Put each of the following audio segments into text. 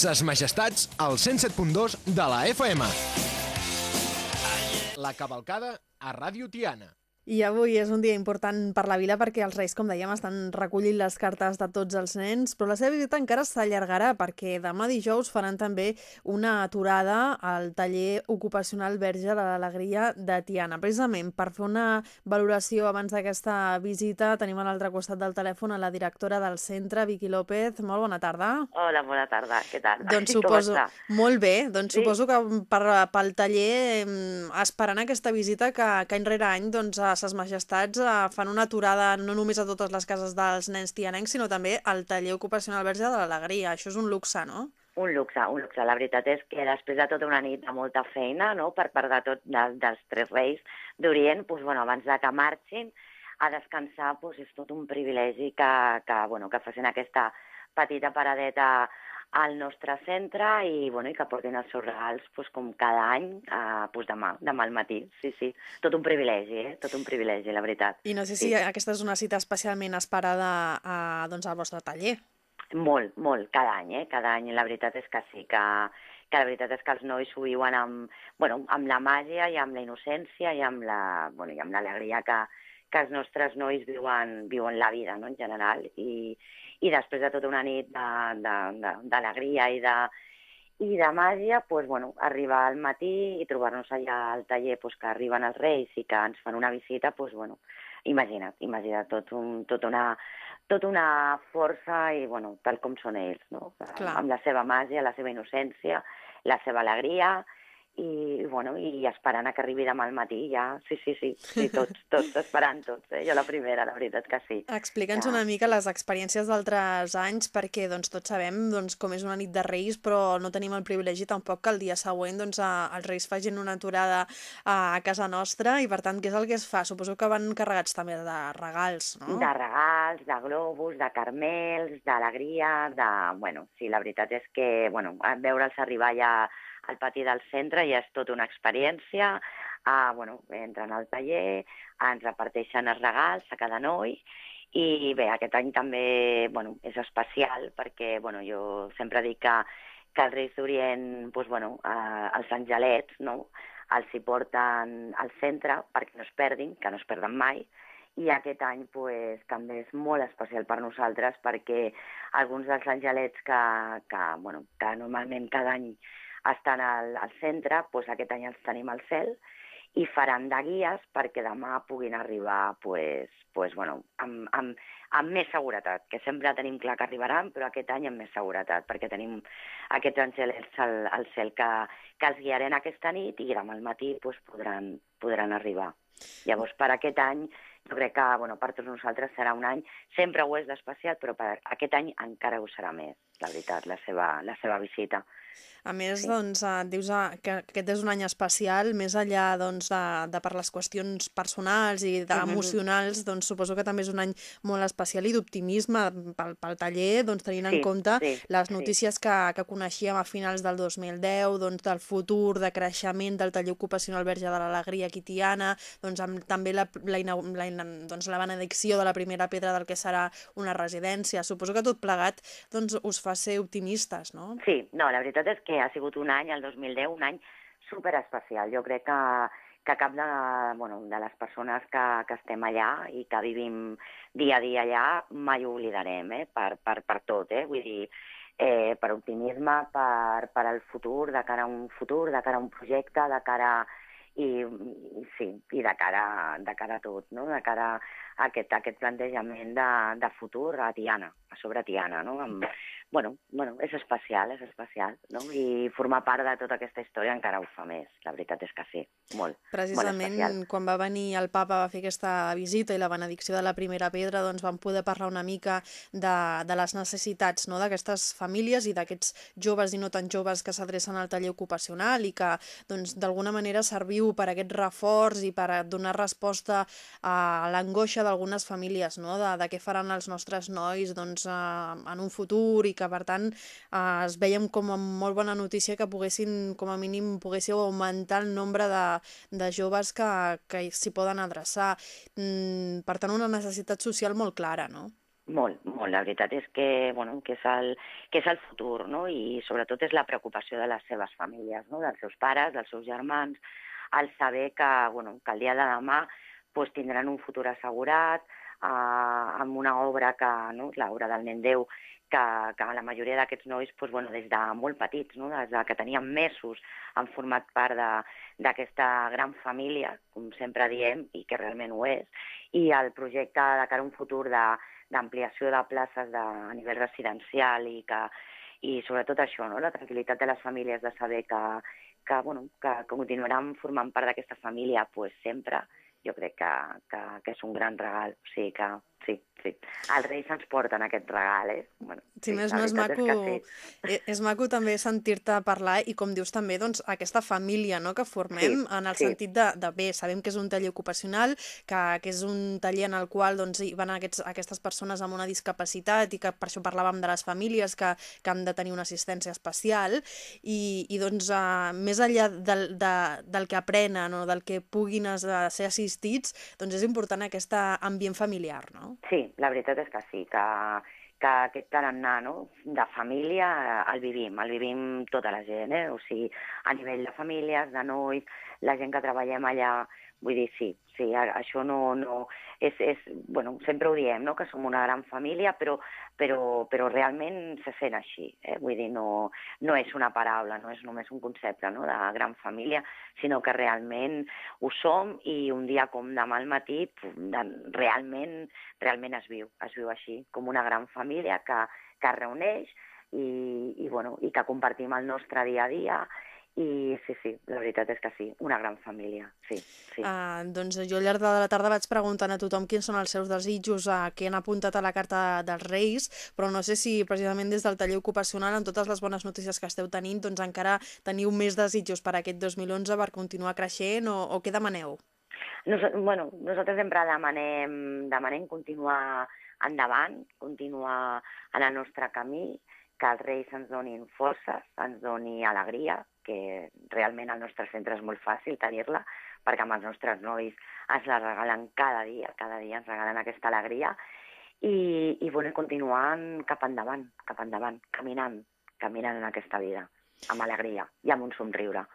Ses majestats al 107.2 de la FM. La cavalcada a Ràdio Tiana. I avui és un dia important per la vila perquè els Reis, com dèiem, estan recollint les cartes de tots els nens, però la seva visita encara s'allargarà perquè demà dijous faran també una aturada al taller ocupacional Verge de l'Alegria de Tiana. Precisament per fer una valoració abans d'aquesta visita tenim a l'altre costat del telèfon a la directora del centre, Vicky López. Molt bona tarda. Hola, bona tarda, què tal? Doncs suposo... Molt bé, doncs Sí? suposo que per, pel taller, em, esperant aquesta visita que, que any rere any doncs, ses majestats eh, fan una aturada no només a totes les cases dels nens tianencs, sinó també al taller ocupacional Verge de l'Alegria. Això és un luxe, no? Un luxe, un luxe. La veritat és que després de tota una nit de molta feina, no?, per part de tot, de, dels tres reis d'Orient, doncs, bueno, abans de que marxin a descansar, doncs, és tot un privilegi que, que, bueno, que facin aquesta petita paradeta al nostre centre i, bueno, i que portin els seus regals doncs, com cada any eh, doncs demà, demà al matí. Sí, sí, tot un privilegi, eh? Tot un privilegi, la veritat. I no sé si Sí. aquesta és una cita especialment esperada a, doncs, al vostre taller. Molt, molt, cada any, eh? Cada any la veritat és que sí, que, que la veritat és que els nois ho viuen amb, bueno, amb la màgia i amb la innocència i amb la, bueno, i amb l'alegria que, que els nostres nois viuen, viuen la vida, no?, en general. I, i després de tota una nit d'alegria i de, i de màgia, doncs, bueno, arribar al matí i trobar-nos allà al taller doncs, que arriben els reis i que ens fan una visita, doncs, bueno, imagina't, imagina't tot, un, tot una, tot una força i, bueno, tal com són ells, no? Clar. Amb la seva màgia, la seva innocència, la seva alegria i, bueno, i esperant a que arribi demà al matí ja, sí, sí, sí, sí tots, tots esperant tots, eh? jo la primera, la veritat que sí. Explica'ns Ja. una mica les experiències d'altres anys, perquè doncs, tots sabem doncs, com és una nit de Reis, però no tenim el privilegi tampoc que el dia següent doncs, a, els Reis facin una aturada a, a casa nostra i, per tant, què és el que es fa? Suposo que van carregats també de regals, no? De regals, de globus, de carmels, d'alegria, de... Bueno, sí, la veritat és que, bueno, veure'ls arribar ja al pati del centre ja és tota una experiència. Uh, bueno, entren al taller, ens reparteixen els regals a cada noi i bé, aquest any també bueno, és especial perquè bueno, jo sempre dic que, que els Reis d'Orient, doncs, bueno, uh, els angelets, no? els hi porten al centre perquè no es perdin, que no es perden mai, i aquest any pues, també és molt especial per nosaltres perquè alguns dels angelets que, que, bueno, que normalment cada any estan al, al centre, pues, aquest any els tenim al cel i faran de guies perquè demà puguin arribar pues, pues, bueno, amb, amb, amb més seguretat, que sempre tenim clar que arribaran, però aquest any amb més seguretat, perquè tenim aquests angelets al, al cel que, que els guiarem aquesta nit i demà al matí pues, podran, podran arribar. Llavors, per aquest any, jo crec que bueno, per tots nosaltres serà un any, sempre ho és d'especial, però per aquest any encara ho serà més, la veritat, la seva, la seva visita. A més, Sí. doncs, eh, dius eh, que aquest és un any especial, més enllà doncs, de, de per les qüestions personals i de, emocionals, doncs suposo que també és un any molt especial i d'optimisme pel, pel taller, doncs tenint en Sí, compte sí, les sí. notícies que, que coneixíem a finals del 2010, doncs del futur, de creixement del taller ocupacional Verge de l'Alegria aquí Tiana, doncs amb també la, la, la, ina- doncs, la benedicció de la primera pedra del que serà una residència. Suposo que tot plegat doncs, us fa ser optimistes, no? Sí, no, la veritat és que ha sigut un any, el 2010, un any super especial. Jo crec que, que cap de, bueno, de les persones que, que estem allà i que vivim dia a dia allà mai ho oblidarem, eh? per, per, per tot, eh? vull dir, eh, per optimisme, per, per al futur, de cara a un futur, de cara a un projecte, de cara i, i sí, i de cara, de cara a tot, no? de cara a aquest, a aquest plantejament de, de futur a Tiana, a sobre Tiana, no? amb, bueno, bueno, és especial, és especial, no? I formar part de tota aquesta història encara ho fa més, la veritat és que sí, molt. Precisament especial. quan va venir el papa va fer aquesta visita i la benedicció de la primera pedra, doncs vam poder parlar una mica de, de les necessitats no? d'aquestes famílies i d'aquests joves i no tan joves que s'adrecen al taller ocupacional i que doncs, d'alguna manera serviu per aquest reforç i per a donar resposta a l'angoixa d'algunes famílies, no? de, de què faran els nostres nois doncs, eh, en un futur i que per tant eh, es veiem com a molt bona notícia que poguessin, com a mínim, poguéssiu augmentar el nombre de, de joves que, que s'hi poden adreçar. Mm, per tant, una necessitat social molt clara, no? Molt, molt. La veritat és que, bueno, que, és el, que és el futur, no? I sobretot és la preocupació de les seves famílies, no? dels seus pares, dels seus germans, al saber que, bueno, que el dia de demà pues, tindran un futur assegurat, eh, amb una obra que, no? l'obra del nen Déu, que, que la majoria d'aquests nois, pues, bueno, des de molt petits, no? des de que tenien mesos, han format part d'aquesta gran família, com sempre diem, i que realment ho és, i el projecte de cara a un futur d'ampliació de, de places de, a nivell residencial i que i sobretot això, no? la tranquil·litat de les famílies de saber que, que, bueno, que, que continuaran formant part d'aquesta família pues, sempre, jo crec que, que, que és un gran regal. O sigui que sí, sí. Els Reis ens porten aquest regal, eh? Bueno, sí, sí, més no és maco, és, sí. és, és maco també sentir-te parlar i com dius també, doncs, aquesta família no, que formem sí, en el sí. sentit de, de bé, sabem que és un taller ocupacional, que, que és un taller en el qual doncs, hi van aquests, aquestes persones amb una discapacitat i que per això parlàvem de les famílies que, que han de tenir una assistència especial i, i doncs, uh, més enllà del, de, del que aprenen o del que puguin ser assistits, doncs és important aquest ambient familiar, no? Sí, la veritat és que sí, que, que aquest tarannà no? de família el vivim, el vivim tota la gent, eh? o sigui, a nivell de famílies, de nois, la gent que treballem allà, vull dir, sí, sí, això no, no, és, és, bueno, sempre ho diem, no?, que som una gran família, però, però, però realment se sent així, eh? vull dir, no, no és una paraula, no és només un concepte no? de gran família, sinó que realment ho som i un dia com demà al matí realment, realment es viu, es viu així, com una gran família que, que es reuneix i, i, bueno, i que compartim el nostre dia a dia i sí, sí, la veritat és que sí, una gran família, sí. sí. Uh, doncs jo al llarg de la tarda vaig preguntant a tothom quins són els seus desitjos uh, que han apuntat a la carta dels Reis, però no sé si precisament des del taller ocupacional, amb totes les bones notícies que esteu tenint, doncs encara teniu més desitjos per aquest 2011 per continuar creixent o, o què demaneu? Nos, bueno, nosaltres sempre demanem, demanem continuar endavant, continuar en el nostre camí, que els Reis ens donin forces, ens doni alegria, que realment al nostre centre és molt fàcil tenir-la, perquè amb els nostres nois ens la regalen cada dia, cada dia ens regalen aquesta alegria, i, i bueno, continuant cap endavant, cap endavant, caminant, caminant en aquesta vida, amb alegria i amb un somriure.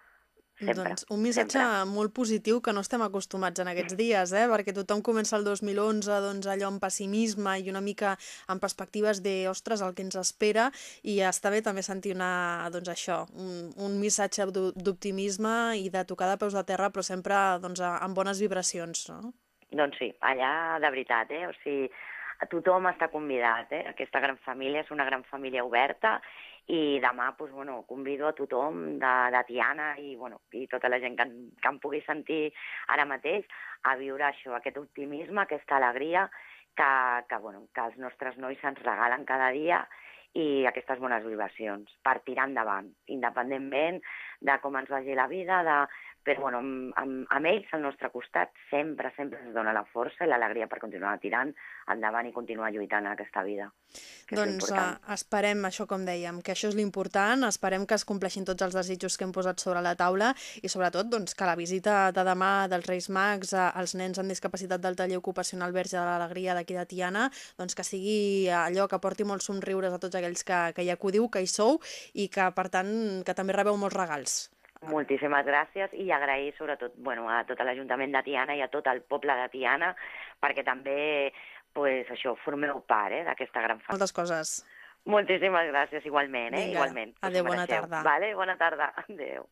Sempre, doncs un missatge sempre. molt positiu que no estem acostumats en aquests dies, eh? perquè tothom comença el 2011 doncs, allò amb pessimisme i una mica amb perspectives de, ostres, el que ens espera, i està bé també sentir una, doncs això, un, un missatge d'optimisme i de tocar de peus de terra, però sempre doncs, amb bones vibracions, no? Doncs sí, allà de veritat, eh? o sigui, tothom està convidat, eh? aquesta gran família és una gran família oberta i demà doncs, bueno, convido a tothom de, de Tiana i, bueno, i tota la gent que, que em pugui sentir ara mateix a viure això, aquest optimisme, aquesta alegria que, que, bueno, que els nostres nois ens regalen cada dia i aquestes bones vibracions per tirar endavant, independentment de com ens vagi la vida, de, però bueno, amb, amb, amb ells al nostre costat sempre, sempre ens dona la força i l'alegria per continuar tirant endavant i continuar lluitant en aquesta vida. Doncs uh, esperem això, com dèiem, que això és l'important, esperem que es compleixin tots els desitjos que hem posat sobre la taula i sobretot doncs, que la visita de demà dels Reis Mags als nens amb discapacitat del taller ocupacional Verge de l'Alegria d'aquí de Tiana, doncs que sigui allò que porti molts somriures a tots aquells que, que hi acudiu, que hi sou i que, per tant, que també rebeu molts regals. Moltíssimes gràcies i agrair sobretot bueno, a tot l'Ajuntament de Tiana i a tot el poble de Tiana perquè també pues, això formeu part eh, d'aquesta gran família. Moltes coses. Moltíssimes gràcies, igualment, eh? Vinga. igualment. Adéu, bona tarda. Vale? Bona tarda. Adéu.